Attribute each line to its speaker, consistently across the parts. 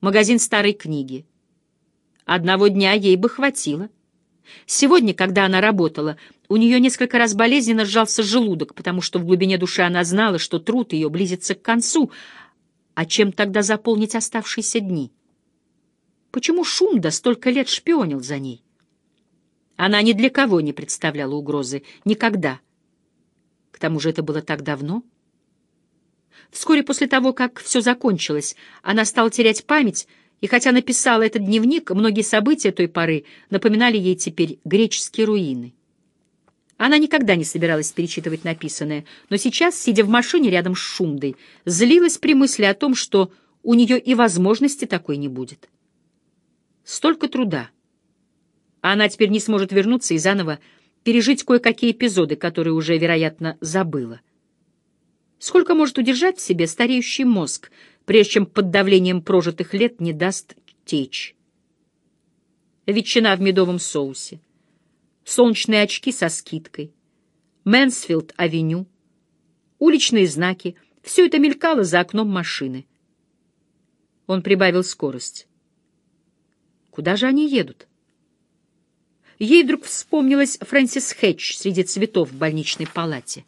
Speaker 1: магазин старой книги. Одного дня ей бы хватило. Сегодня, когда она работала, у нее несколько раз болезненно сжался желудок, потому что в глубине души она знала, что труд ее близится к концу. А чем тогда заполнить оставшиеся дни? Почему Шумда столько лет шпионил за ней? Она ни для кого не представляла угрозы. Никогда. К тому же это было так давно. Вскоре после того, как все закончилось, она стала терять память, и хотя написала этот дневник, многие события той поры напоминали ей теперь греческие руины. Она никогда не собиралась перечитывать написанное, но сейчас, сидя в машине рядом с Шумдой, злилась при мысли о том, что у нее и возможности такой не будет. Столько труда. А она теперь не сможет вернуться и заново пережить кое-какие эпизоды, которые уже, вероятно, забыла. Сколько может удержать в себе стареющий мозг, прежде чем под давлением прожитых лет не даст течь? Ветчина в медовом соусе солнечные очки со скидкой, Мэнсфилд-авеню, уличные знаки — все это мелькало за окном машины. Он прибавил скорость. Куда же они едут? Ей вдруг вспомнилась Фрэнсис Хэтч среди цветов в больничной палате.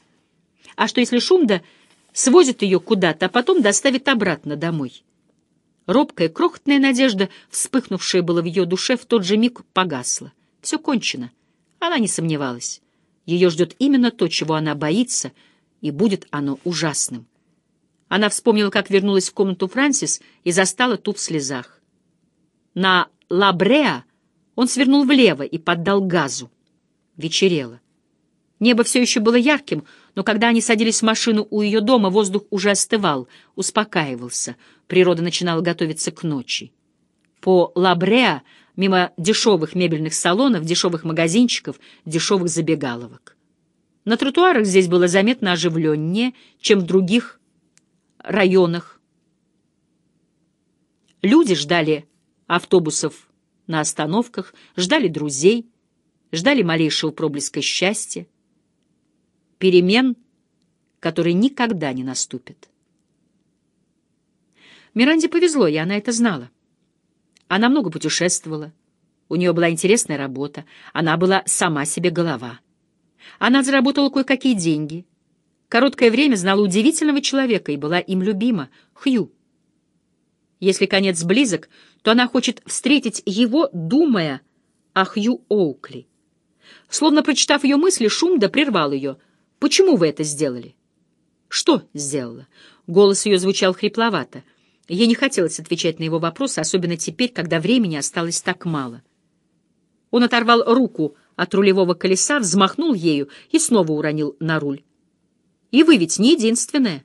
Speaker 1: А что, если Шумда свозит ее куда-то, а потом доставит обратно домой? Робкая, крохотная надежда, вспыхнувшая была в ее душе, в тот же миг погасла. Все кончено. Она не сомневалась. Ее ждет именно то, чего она боится, и будет оно ужасным. Она вспомнила, как вернулась в комнату Франсис и застала ту в слезах. На Лабреа он свернул влево и поддал газу. Вечерело. Небо все еще было ярким, но когда они садились в машину у ее дома, воздух уже остывал, успокаивался. Природа начинала готовиться к ночи. По Лабреа мимо дешевых мебельных салонов, дешевых магазинчиков, дешевых забегаловок. На тротуарах здесь было заметно оживленнее, чем в других районах. Люди ждали автобусов на остановках, ждали друзей, ждали малейшего проблеска счастья, перемен, которые никогда не наступят. Миранде повезло, и она это знала. Она много путешествовала. У нее была интересная работа. Она была сама себе голова. Она заработала кое-какие деньги. Короткое время знала удивительного человека и была им любима — Хью. Если конец близок, то она хочет встретить его, думая о Хью Оукли. Словно прочитав ее мысли, Шумда прервал ее. «Почему вы это сделали?» «Что сделала?» Голос ее звучал хрипловато — Ей не хотелось отвечать на его вопросы, особенно теперь, когда времени осталось так мало. Он оторвал руку от рулевого колеса, взмахнул ею и снова уронил на руль. «И вы ведь не единственная.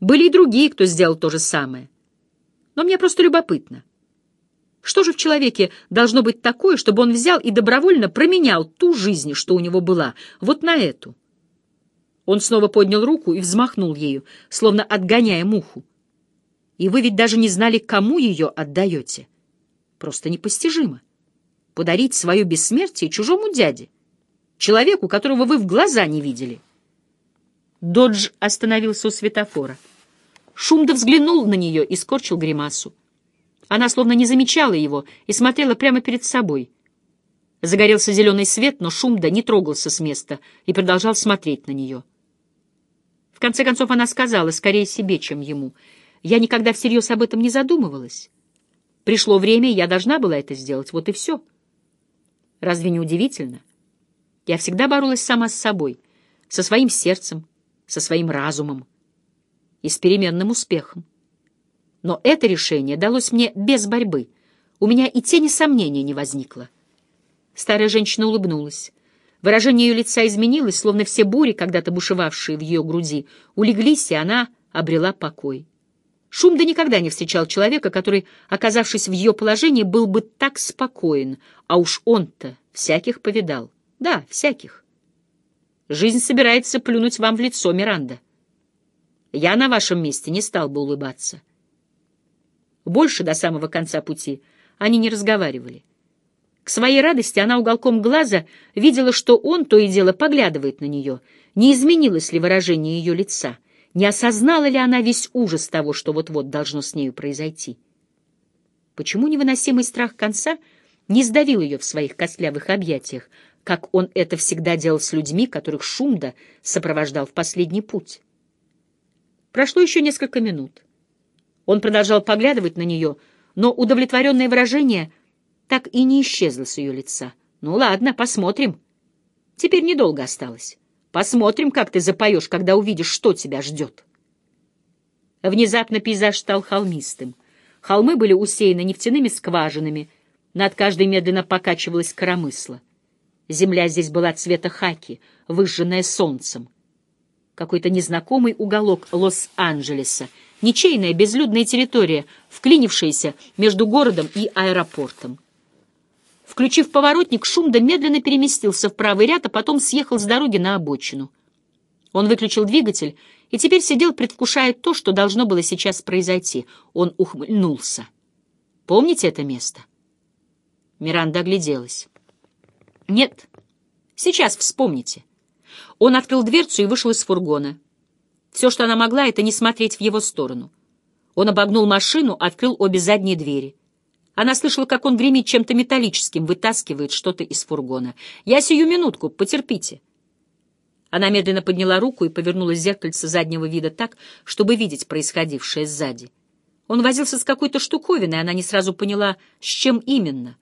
Speaker 1: Были и другие, кто сделал то же самое. Но мне просто любопытно. Что же в человеке должно быть такое, чтобы он взял и добровольно променял ту жизнь, что у него была, вот на эту?» Он снова поднял руку и взмахнул ею, словно отгоняя муху. И вы ведь даже не знали, кому ее отдаете. Просто непостижимо. Подарить свое бессмертие чужому дяде, человеку, которого вы в глаза не видели. Додж остановился у светофора. Шумда взглянул на нее и скорчил гримасу. Она словно не замечала его и смотрела прямо перед собой. Загорелся зеленый свет, но Шумда не трогался с места и продолжал смотреть на нее. Конце концов она сказала, скорее себе, чем ему — я никогда всерьез об этом не задумывалась. Пришло время, я должна была это сделать. Вот и все. Разве не удивительно? Я всегда боролась сама с собой, со своим сердцем, со своим разумом и с переменным успехом. Но это решение далось мне без борьбы. У меня и тени сомнения не возникло. Старая женщина улыбнулась. Выражение ее лица изменилось, словно все бури, когда-то бушевавшие в ее груди, улеглись, и она обрела покой. Шумда никогда не встречал человека, который, оказавшись в ее положении, был бы так спокоен, а уж он-то всяких повидал. Да, всяких. Жизнь собирается плюнуть вам в лицо, Миранда. Я на вашем месте не стал бы улыбаться. Больше до самого конца пути они не разговаривали. К своей радости она уголком глаза видела, что он то и дело поглядывает на нее, не изменилось ли выражение ее лица — не осознала ли она весь ужас того, что вот-вот должно с нею произойти? Почему невыносимый страх конца не сдавил ее в своих костлявых объятиях, как он это всегда делал с людьми, которых Шумда сопровождал в последний путь? Прошло еще несколько минут. Он продолжал поглядывать на нее, но удовлетворенное выражение так и не исчезло с ее лица. «Ну ладно, посмотрим. Теперь недолго осталось. Посмотрим, как ты запоешь, когда увидишь, что тебя ждет». Внезапно пейзаж стал холмистым. Холмы были усеяны нефтяными скважинами, над каждой медленно покачивалась коромысла. Земля здесь была цвета хаки, выжженная солнцем. Какой-то незнакомый уголок Лос-Анджелеса, ничейная безлюдная территория, вклинившаяся между городом и аэропортом. Включив поворотник, Шумда медленно переместился в правый ряд, а потом съехал с дороги на обочину. Он выключил двигатель и теперь сидел, предвкушая то, что должно было сейчас произойти. Он ухмыльнулся. «Помните это место?» Миранда огляделась. «Нет. Сейчас вспомните». Он открыл дверцу и вышел из фургона. Все, что она могла, это не смотреть в его сторону. Он обогнул машину, открыл обе задние двери. Она слышала, как он гремит чем-то металлическим, вытаскивает что-то из фургона. «Я сию минутку, потерпите». Она медленно подняла руку и повернула зеркальце заднего вида так, чтобы видеть происходившее сзади. Он возился с какой-то штуковиной, она не сразу поняла, с чем именно.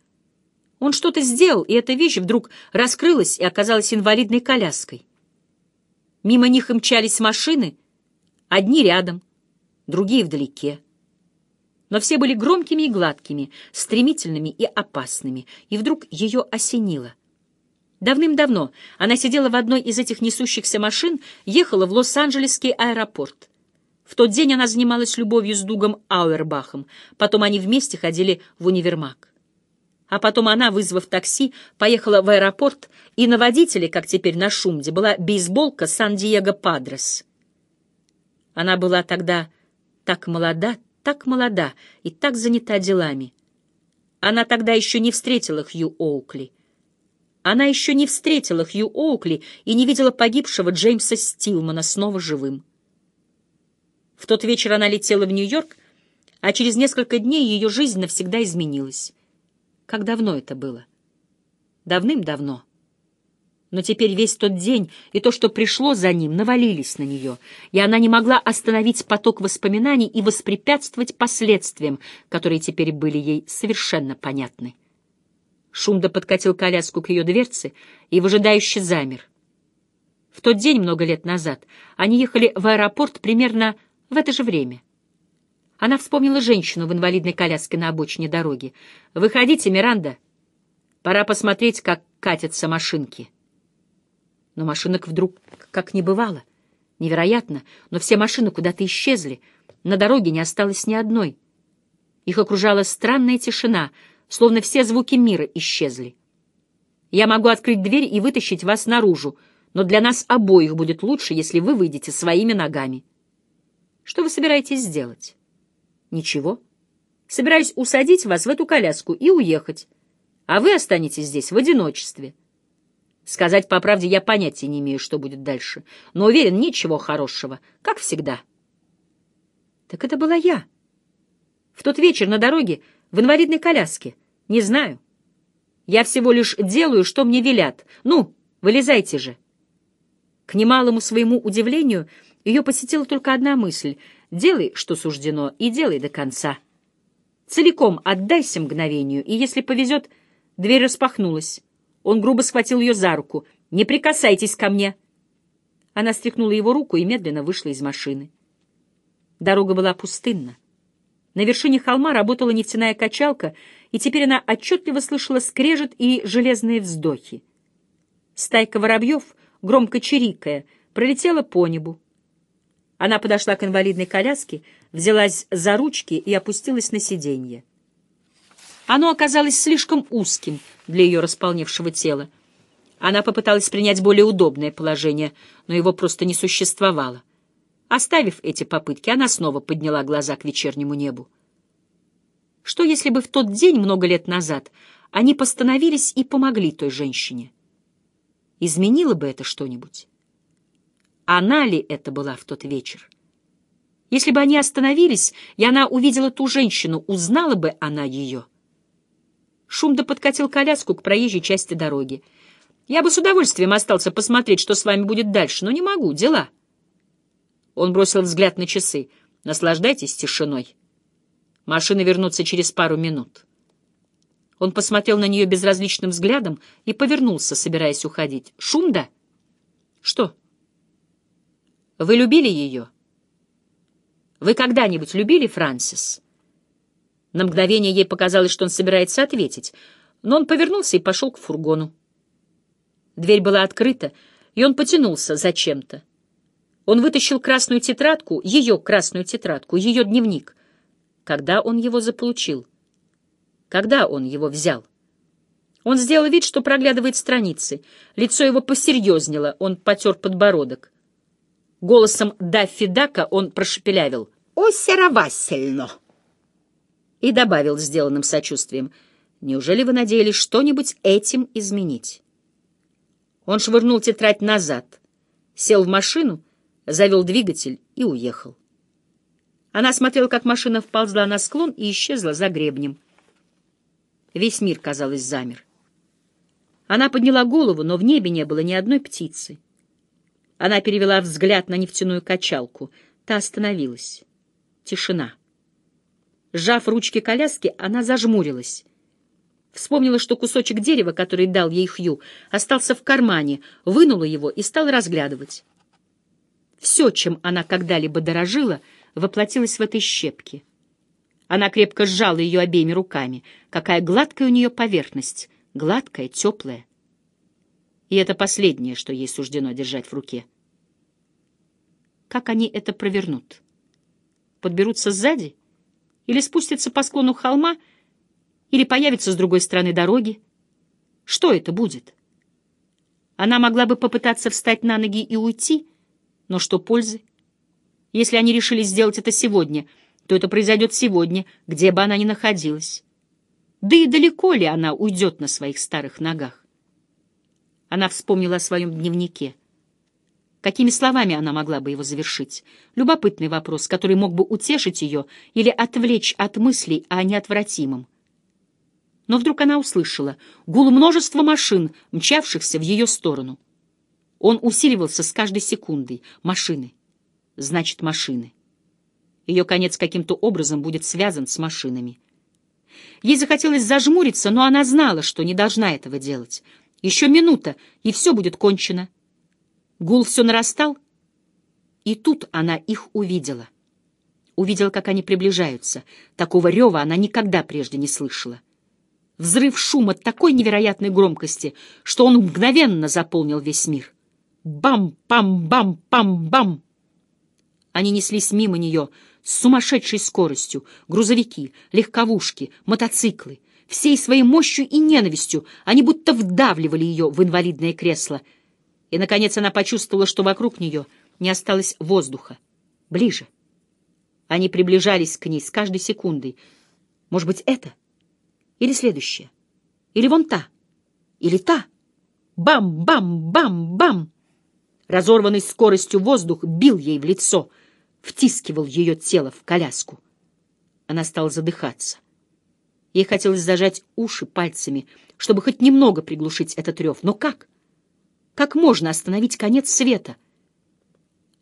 Speaker 1: Он что-то сделал, и эта вещь вдруг раскрылась и оказалась инвалидной коляской. Мимо них и мчались машины, одни рядом, другие вдалеке. Но все были громкими и гладкими, стремительными и опасными, и вдруг ее осенило. Давным-давно она сидела в одной из этих несущихся машин, ехала в Лос-Анджелесский аэропорт. В тот день она занималась любовью с Дугом Ауэрбахом, потом они вместе ходили в универмаг. А потом она, вызвав такси, поехала в аэропорт, и на водителе, как теперь на Шумде, была бейсболка Сан-Диего Падрес. Она была тогда так молода, так молода и так занята делами. Она тогда еще не встретила Хью Оукли — она еще не встретила Хью Оукли и не видела погибшего Джеймса Стилмана снова живым. В тот вечер она летела в Нью-Йорк, а через несколько дней ее жизнь навсегда изменилась. Как давно это было? Давным-давно. Но теперь весь тот день и то, что пришло за ним, навалились на нее, и она не могла остановить поток воспоминаний и воспрепятствовать последствиям, которые теперь были ей совершенно понятны. Шумда подкатил коляску к ее дверце и выжидающе замер. В тот день, много лет назад, они ехали в аэропорт примерно в это же время. Она вспомнила женщину в инвалидной коляске на обочине дороги. «Выходите, Миранда. Пора посмотреть, как катятся машинки». Но машинок вдруг как не бывало. Невероятно, но все машины куда-то исчезли. На дороге не осталось ни одной. Их окружала странная тишина — словно все звуки мира исчезли. Я могу открыть дверь и вытащить вас наружу, но для нас обоих будет лучше, если вы выйдете своими ногами. Что вы собираетесь сделать? Ничего. Собираюсь усадить вас в эту коляску и уехать, а вы останетесь здесь в одиночестве. Сказать по правде, я понятия не имею, что будет дальше, но уверен, ничего хорошего, как всегда. Так это была я. В тот вечер на дороге в инвалидной коляске. Не знаю. Я всего лишь делаю, что мне велят. Ну, вылезайте же. К немалому своему удивлению, ее посетила только одна мысль. Делай, что суждено, и делай до конца. Целиком отдайся мгновению, и если повезет, дверь распахнулась. Он грубо схватил ее за руку. «Не прикасайтесь ко мне!» Она стряхнула его руку и медленно вышла из машины. Дорога была пустынна. На вершине холма работала нефтяная качалка, и теперь она отчетливо слышала скрежет и железные вздохи. Стайка воробьев, громко чирикая, пролетела по небу. Она подошла к инвалидной коляске, взялась за ручки и опустилась на сиденье. Оно оказалось слишком узким для ее располневшего тела. Она попыталась принять более удобное положение, но его просто не существовало. Оставив эти попытки, она снова подняла глаза к вечернему небу. Что, если бы в тот день, много лет назад, они постановились и помогли той женщине? Изменило бы это что-нибудь? Она ли это была в тот вечер? Если бы они остановились, и она увидела ту женщину, узнала бы она ее. Шумда подкатил коляску к проезжей части дороги. «Я бы с удовольствием остался посмотреть, что с вами будет дальше, но не могу, дела». Он бросил взгляд на часы. «Наслаждайтесь тишиной. Машины вернутся через пару минут». Он посмотрел на нее безразличным взглядом и повернулся, собираясь уходить. «Шумда?» «Что?» «Вы любили ее?» «Вы когда-нибудь любили Франсис?» На мгновение ей показалось, что он собирается ответить, но он повернулся и пошел к фургону. Дверь была открыта, и он потянулся зачем-то. Он вытащил красную тетрадку, ее красную тетрадку, ее дневник. Когда он его заполучил? Когда он его взял? Он сделал вид, что проглядывает страницы. Лицо его посерьезнело, он потер подбородок. Голосом Даффи Дака он прошепелявил «Осеровасельно!» И добавил сделанным сочувствием «Неужели вы надеялись что-нибудь этим изменить?» Он швырнул тетрадь назад, сел в машину, завел двигатель и уехал. Она смотрела, как машина вползла на склон и исчезла за гребнем. Весь мир, казалось, замер. Она подняла голову, но в небе не было ни одной птицы. Она перевела взгляд на нефтяную качалку. Та остановилась. Тишина. Сжав ручки коляски, она зажмурилась. Вспомнила, что кусочек дерева, который дал ей Хью, остался в кармане, вынула его и стала разглядывать. Все, чем она когда-либо дорожила, воплотилось в этой щепке. Она крепко сжала ее обеими руками. Какая гладкая у нее поверхность, гладкая, теплая. И это последнее, что ей суждено держать в руке. Как они это провернут? Подберутся сзади? Или спустятся по склону холма? Или появятся с другой стороны дороги? Что это будет? Она могла бы попытаться встать на ноги и уйти, но что пользы? Если они решили сделать это сегодня, то это произойдет сегодня, где бы она ни находилась. Да и далеко ли она уйдет на своих старых ногах? Она вспомнила о своем дневнике. Какими словами она могла бы его завершить? Любопытный вопрос, который мог бы утешить ее или отвлечь от мыслей о неотвратимом. Но вдруг она услышала гул множества машин, мчавшихся в ее сторону. Он усиливался с каждой секундой. Машины. Значит, машины. Ее конец каким-то образом будет связан с машинами. Ей захотелось зажмуриться, но она знала, что не должна этого делать. Еще минута, и все будет кончено. Гул все нарастал, и тут она их увидела. Увидела, как они приближаются. Такого рева она никогда прежде не слышала. Взрыв шума такой невероятной громкости, что он мгновенно заполнил весь мир. Бам-пам-бам-пам-бам! Они неслись мимо нее с сумасшедшей скоростью. Грузовики, легковушки, мотоциклы. Всей своей мощью и ненавистью они будто вдавливали ее в инвалидное кресло — и, наконец, она почувствовала, что вокруг нее не осталось воздуха. Ближе. Они приближались к ней с каждой секундой. Может быть, это? Или следующее? Или вон та? Или та? Бам-бам-бам-бам! Разорванный скоростью воздух бил ей в лицо, втискивал ее тело в коляску. Она стала задыхаться. Ей хотелось зажать уши пальцами, чтобы хоть немного приглушить этот рев. Но как? Как можно остановить конец света?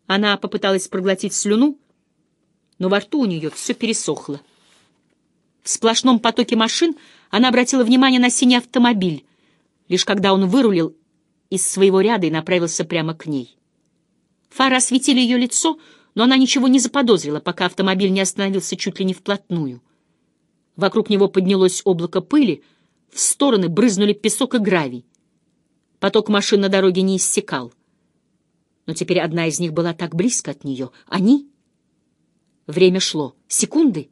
Speaker 1: Она попыталась проглотить слюну, но во рту у нее все пересохло. В сплошном потоке машин она обратила внимание на синий автомобиль, лишь когда он вырулил из своего ряда и направился прямо к ней. Фары осветили ее лицо, но она ничего не заподозрила, пока автомобиль не остановился чуть ли не вплотную. Вокруг него поднялось облако пыли, в стороны брызнули песок и гравий. Поток машин на дороге не иссякал. Но теперь одна из них была так близко от нее. Они? Время шло. Секунды.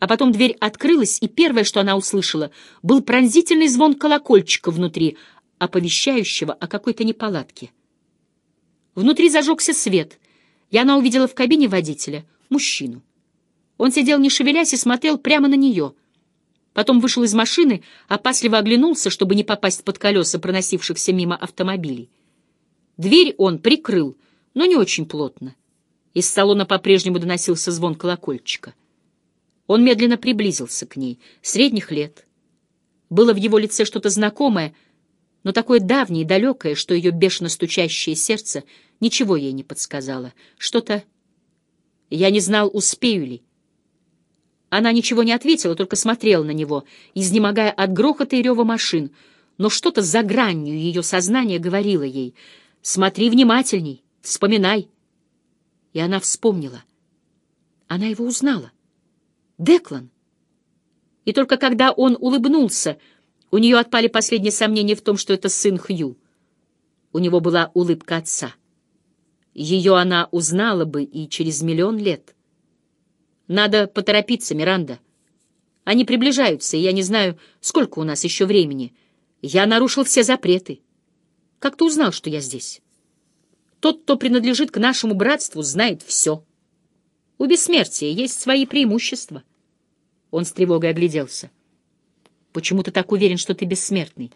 Speaker 1: А потом дверь открылась, и первое, что она услышала, был пронзительный звон колокольчика внутри, оповещающего о какой-то неполадке. Внутри зажегся свет, и она увидела в кабине водителя мужчину. Он сидел не шевелясь и смотрел прямо на нее — Потом вышел из машины, опасливо оглянулся, чтобы не попасть под колеса проносившихся мимо автомобилей. Дверь он прикрыл, но не очень плотно. Из салона по-прежнему доносился звон колокольчика. Он медленно приблизился к ней, средних лет. Было в его лице что-то знакомое, но такое давнее и далекое, что ее бешено стучащее сердце ничего ей не подсказало. Что-то... Я не знал, успею ли. Она ничего не ответила, только смотрела на него, изнемогая от грохота и рева машин, но что-то за гранью ее сознания говорило ей «Смотри внимательней, вспоминай». И она вспомнила. Она его узнала. Деклан. И только когда он улыбнулся, у нее отпали последние сомнения в том, что это сын Хью. У него была улыбка отца. Ее она узнала бы и через миллион лет. Надо поторопиться, Миранда. Они приближаются, и я не знаю, сколько у нас еще времени. Я нарушил все запреты. Как ты узнал, что я здесь? Тот, кто принадлежит к нашему братству, знает все. У бессмертия есть свои преимущества. Он с тревогой огляделся. Почему ты так уверен, что ты бессмертный?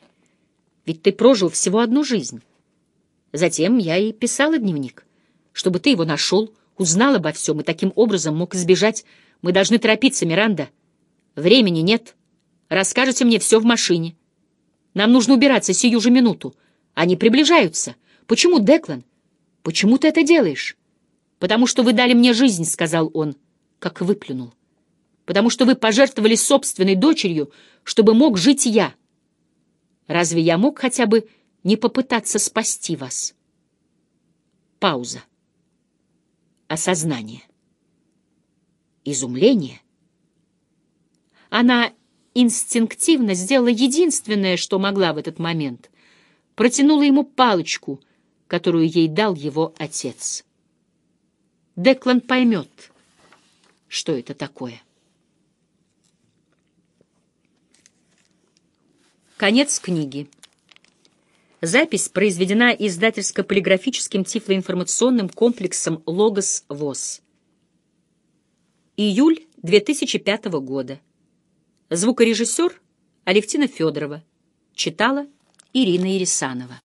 Speaker 1: Ведь ты прожил всего одну жизнь. Затем я и писала дневник, чтобы ты его нашел, узнал обо всем и таким образом мог избежать. Мы должны торопиться, Миранда. Времени нет. Расскажете мне все в машине. Нам нужно убираться сию же минуту. Они приближаются. Почему, Деклан? Почему ты это делаешь? Потому что вы дали мне жизнь, сказал он, как выплюнул. Потому что вы пожертвовали собственной дочерью, чтобы мог жить я. Разве я мог хотя бы не попытаться спасти вас? Пауза. Осознание. Изумление. Она инстинктивно сделала единственное, что могла в этот момент. Протянула ему палочку — которую ей дал его отец. Деклан поймет, что это такое. Конец книги. Запись произведена издательско-полиграфическим тифлоинформационным комплексом «Логос ВОЗ». Июль 2005 года. Звукорежиссер Алевтина Федорова. Читала Ирина Ересанова.